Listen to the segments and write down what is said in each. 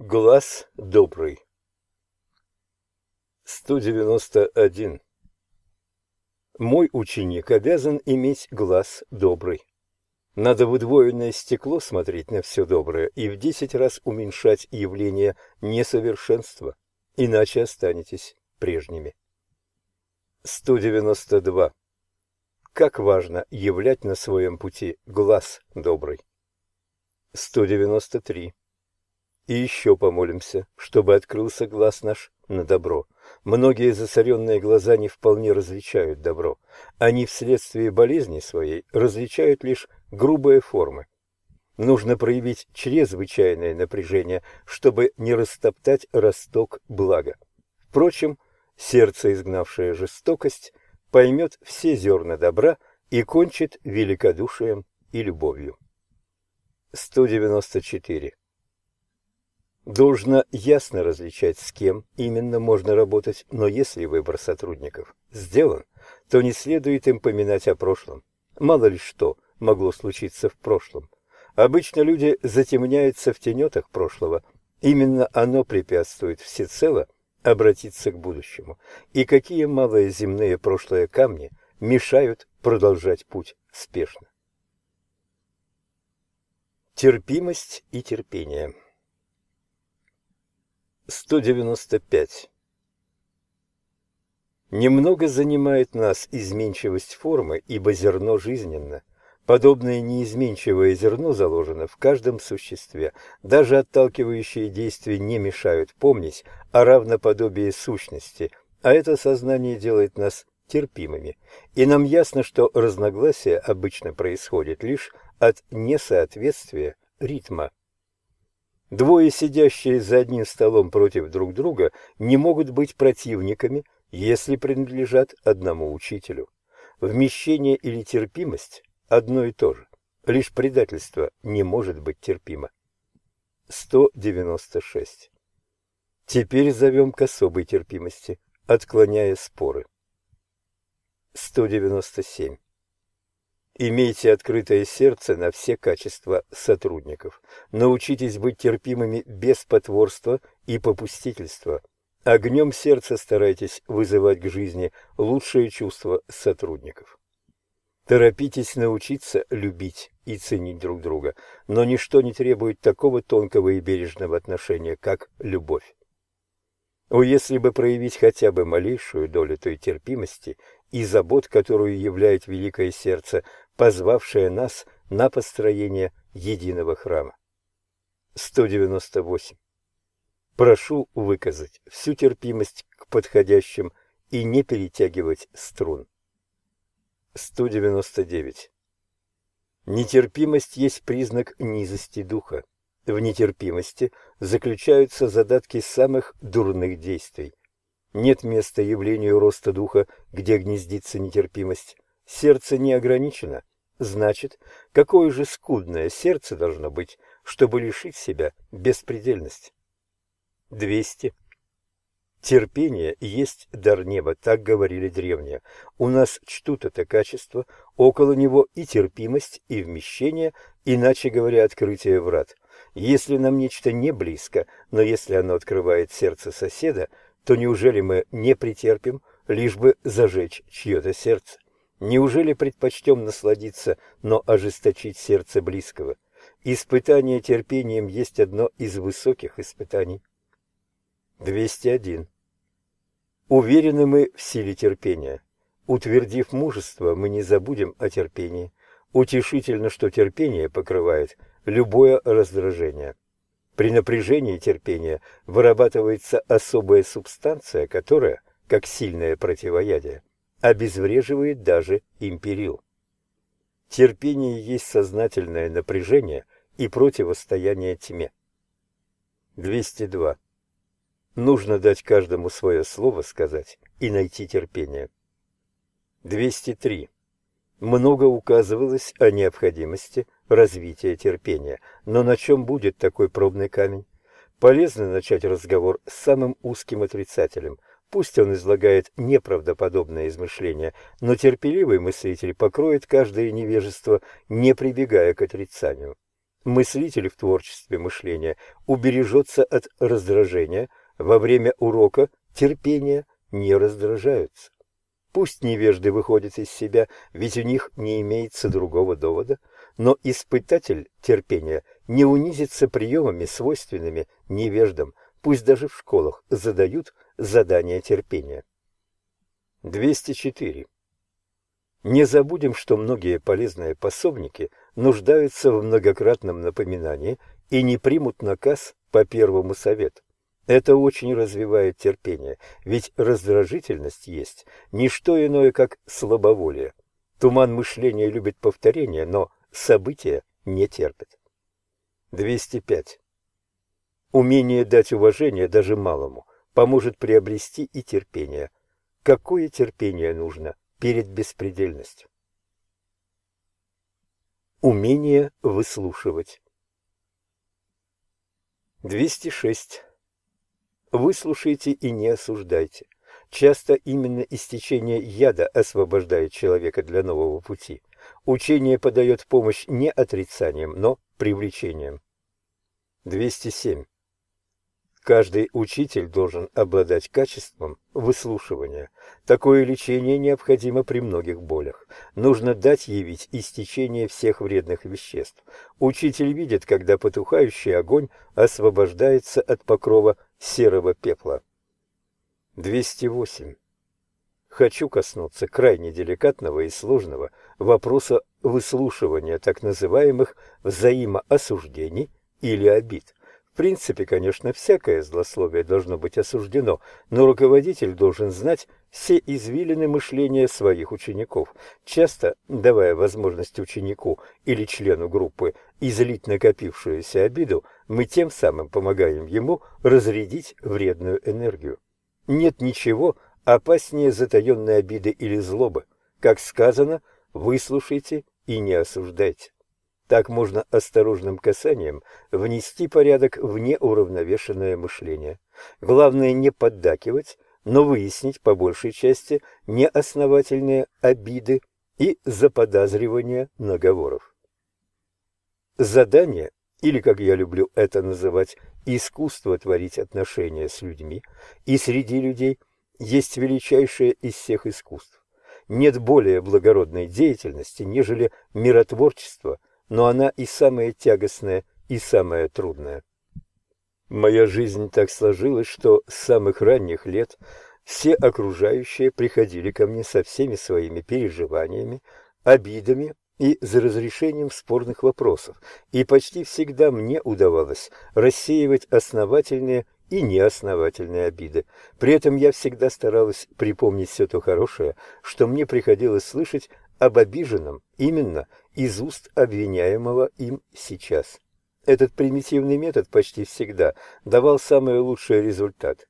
Глаз добрый. 191. Мой ученик обязан иметь глаз добрый. Надо в удвоенное стекло смотреть на все доброе и в десять раз уменьшать явление несовершенства, иначе останетесь прежними. 192. Как важно являть на своем пути глаз добрый. 193. И еще помолимся, чтобы открылся глаз наш на добро. Многие засоренные глаза не вполне различают добро. Они вследствие болезни своей различают лишь грубые формы. Нужно проявить чрезвычайное напряжение, чтобы не растоптать росток блага. Впрочем, сердце, изгнавшее жестокость, поймет все зерна добра и кончит великодушием и любовью. 194. Должно ясно различать, с кем именно можно работать, но если выбор сотрудников сделан, то не следует им поминать о прошлом. Мало ли что могло случиться в прошлом. Обычно люди затемняются в тенетах прошлого. Именно оно препятствует всецело обратиться к будущему. И какие малые земные прошлые камни мешают продолжать путь спешно. Терпимость и терпение 195. Немного занимает нас изменчивость формы, ибо зерно жизненно. Подобное неизменчивое зерно заложено в каждом существе. Даже отталкивающие действия не мешают помнить о равноподобии сущности, а это сознание делает нас терпимыми. И нам ясно, что разногласие обычно происходит лишь от несоответствия ритма. Двое, сидящие за одним столом против друг друга, не могут быть противниками, если принадлежат одному учителю. Вмещение или терпимость – одно и то же. Лишь предательство не может быть терпимо. 196. Теперь зовем к особой терпимости, отклоняя споры. 197. Имейте открытое сердце на все качества сотрудников. Научитесь быть терпимыми без потворства и попустительства. Огнем сердца старайтесь вызывать к жизни лучшие чувства сотрудников. Торопитесь научиться любить и ценить друг друга, но ничто не требует такого тонкого и бережного отношения, как любовь. О, если бы проявить хотя бы малейшую долю той терпимости и забот, которую являет великое сердце, позвавшее нас на построение единого храма. 198. Прошу выказать всю терпимость к подходящим и не перетягивать струн. 199. Нетерпимость есть признак низости духа. В нетерпимости заключаются задатки самых дурных действий. Нет места явлению роста духа, где гнездится нетерпимость. Сердце не ограничено, значит, какое же скудное сердце должно быть, чтобы лишить себя беспредельности. 200. Терпение есть дар неба, так говорили древние. У нас чтут это качество, около него и терпимость, и вмещение, иначе говоря, открытие врат. Если нам нечто не близко, но если оно открывает сердце соседа, то неужели мы не претерпим, лишь бы зажечь чье-то сердце? Неужели предпочтем насладиться, но ожесточить сердце близкого? Испытание терпением есть одно из высоких испытаний. 201. Уверены мы в силе терпения. Утвердив мужество, мы не забудем о терпении. Утешительно, что терпение покрывает любое раздражение. При напряжении терпения вырабатывается особая субстанция, которая, как сильное противоядие, обезвреживает даже империл. Терпение есть сознательное напряжение и противостояние тьме. 202. Нужно дать каждому свое слово сказать и найти терпение. 203. Много указывалось о необходимости развития терпения, но на чем будет такой пробный камень? Полезно начать разговор с самым узким отрицателем. Пусть он излагает неправдоподобное измышление, но терпеливый мыслитель покроет каждое невежество, не прибегая к отрицанию. мыслитель в творчестве мышления убережется от раздражения, во время урока терпения не раздражаются. Пусть невежды выходят из себя, ведь у них не имеется другого довода, но испытатель терпения не унизится приемами, свойственными невеждам, пусть даже в школах задают задания терпения. 204. Не забудем, что многие полезные пособники нуждаются в многократном напоминании и не примут наказ по первому совету. Это очень развивает терпение, ведь раздражительность есть не что иное, как слабоволие. Туман мышления любит повторение, но события не терпит. 205. Умение дать уважение даже малому поможет приобрести и терпение. Какое терпение нужно перед беспредельностью? Умение выслушивать. 206. Выслушайте и не осуждайте. Часто именно истечение яда освобождает человека для нового пути. Учение подает помощь не отрицанием, но привлечением. 207. Каждый учитель должен обладать качеством выслушивания. Такое лечение необходимо при многих болях. Нужно дать явить истечение всех вредных веществ. Учитель видит, когда потухающий огонь освобождается от покрова серого пепла. 208. Хочу коснуться крайне деликатного и сложного вопроса выслушивания так называемых взаимоосуждений или обид принципе, конечно, всякое злословие должно быть осуждено, но руководитель должен знать все извилины мышления своих учеников, часто давая возможность ученику или члену группы излить накопившуюся обиду, мы тем самым помогаем ему разрядить вредную энергию. Нет ничего опаснее затаенной обиды или злобы. Как сказано, выслушайте и не осуждайте. Так можно осторожным касанием внести порядок в неуравновешенное мышление. Главное не поддакивать, но выяснить по большей части неосновательные обиды и заподозривания наговоров. Задание, или, как я люблю это называть, искусство творить отношения с людьми и среди людей, есть величайшее из всех искусств. Нет более благородной деятельности, нежели миротворчество но она и самая тягостная, и самая трудная. Моя жизнь так сложилась, что с самых ранних лет все окружающие приходили ко мне со всеми своими переживаниями, обидами и за разрешением спорных вопросов, и почти всегда мне удавалось рассеивать основательные и неосновательные обиды. При этом я всегда старалась припомнить все то хорошее, что мне приходилось слышать об обиженном именно из уст обвиняемого им сейчас. Этот примитивный метод почти всегда давал самый лучший результат.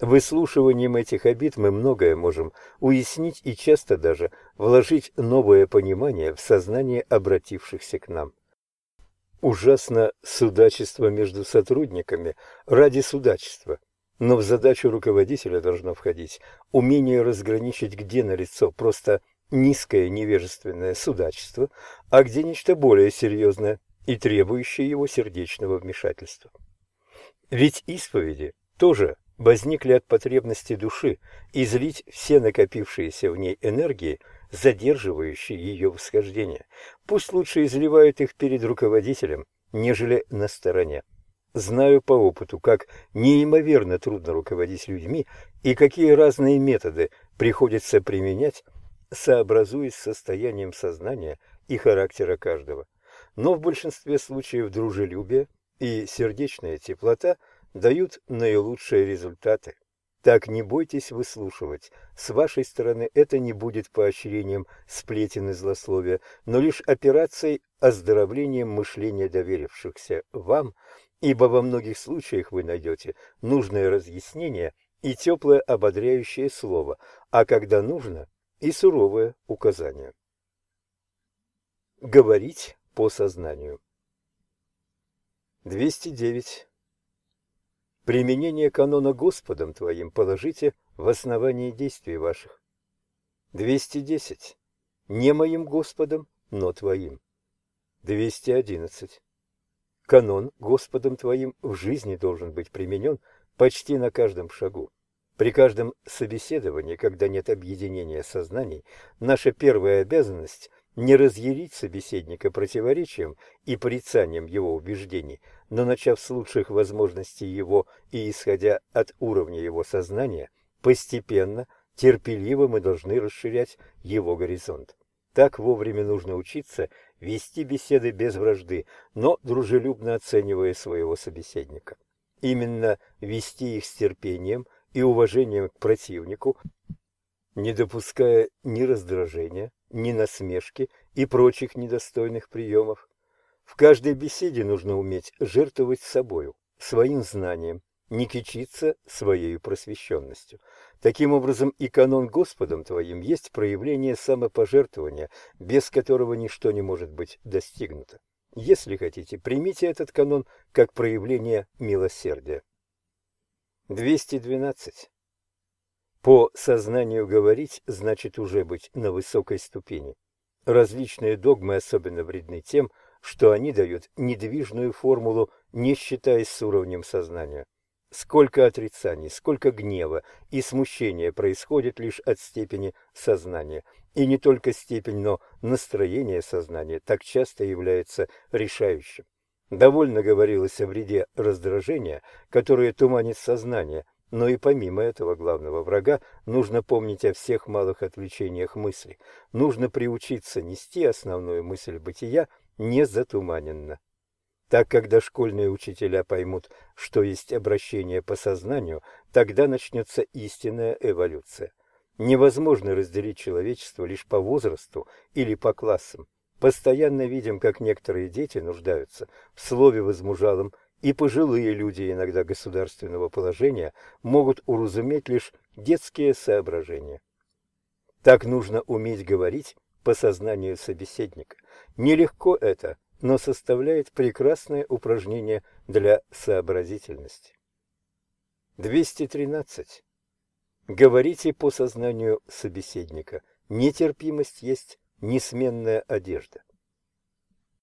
Выслушиванием этих обид мы многое можем уяснить и часто даже вложить новое понимание в сознание обратившихся к нам. Ужасно судачество между сотрудниками ради судачества. Но в задачу руководителя должно входить умение разграничить, где налицо просто низкое невежественное судачество, а где нечто более серьезное и требующее его сердечного вмешательства. Ведь исповеди тоже возникли от потребности души излить все накопившиеся в ней энергии, задерживающие ее восхождение. Пусть лучше изливают их перед руководителем, нежели на стороне. Знаю по опыту, как неимоверно трудно руководить людьми и какие разные методы приходится применять, сообразуясь с состоянием сознания и характера каждого. Но в большинстве случаев дружелюбие и сердечная теплота дают наилучшие результаты. Так не бойтесь выслушивать. С вашей стороны это не будет поощрением сплетен и злословия, но лишь операцией оздоровлением мышления доверившихся вам, ибо во многих случаях вы найдете нужное разъяснение и теплое ободряющее слово, а когда нужно, и суровое указание. Говорить по сознанию. 209. Применение канона Господом твоим положите в основании действий ваших. 210. Не моим Господом, но твоим. 211. Канон Господом твоим в жизни должен быть применен почти на каждом шагу. При каждом собеседовании, когда нет объединения сознаний, наша первая обязанность – не разъярить собеседника противоречием и порицанием его убеждений, но начав с лучших возможностей его и исходя от уровня его сознания, постепенно, терпеливо мы должны расширять его горизонт. Так вовремя нужно учиться вести беседы без вражды, но дружелюбно оценивая своего собеседника. Именно вести их с терпением и уважением к противнику, не допуская ни раздражения, ни насмешки и прочих недостойных приемов. В каждой беседе нужно уметь жертвовать собою, своим знанием, не кичиться своей просвещенностью. Таким образом, и канон Господом твоим есть проявление самопожертвования, без которого ничто не может быть достигнуто. Если хотите, примите этот канон как проявление милосердия. 212. По сознанию говорить значит уже быть на высокой ступени. Различные догмы особенно вредны тем, что они дают недвижную формулу, не считаясь с уровнем сознания. Сколько отрицаний, сколько гнева и смущения происходит лишь от степени сознания. И не только степень, но настроение сознания так часто является решающим. Довольно говорилось о вреде раздражения, которое туманит сознание, но и помимо этого главного врага нужно помнить о всех малых отвлечениях мысли. Нужно приучиться нести основную мысль бытия незатуманенно. Так, когда школьные учителя поймут, что есть обращение по сознанию, тогда начнется истинная эволюция. Невозможно разделить человечество лишь по возрасту или по классам. Постоянно видим, как некоторые дети нуждаются в слове возмужалом, и пожилые люди иногда государственного положения могут уразуметь лишь детские соображения. Так нужно уметь говорить по сознанию собеседника. Нелегко это, но составляет прекрасное упражнение для сообразительности. 213. Говорите по сознанию собеседника. Нетерпимость есть несменная одежда.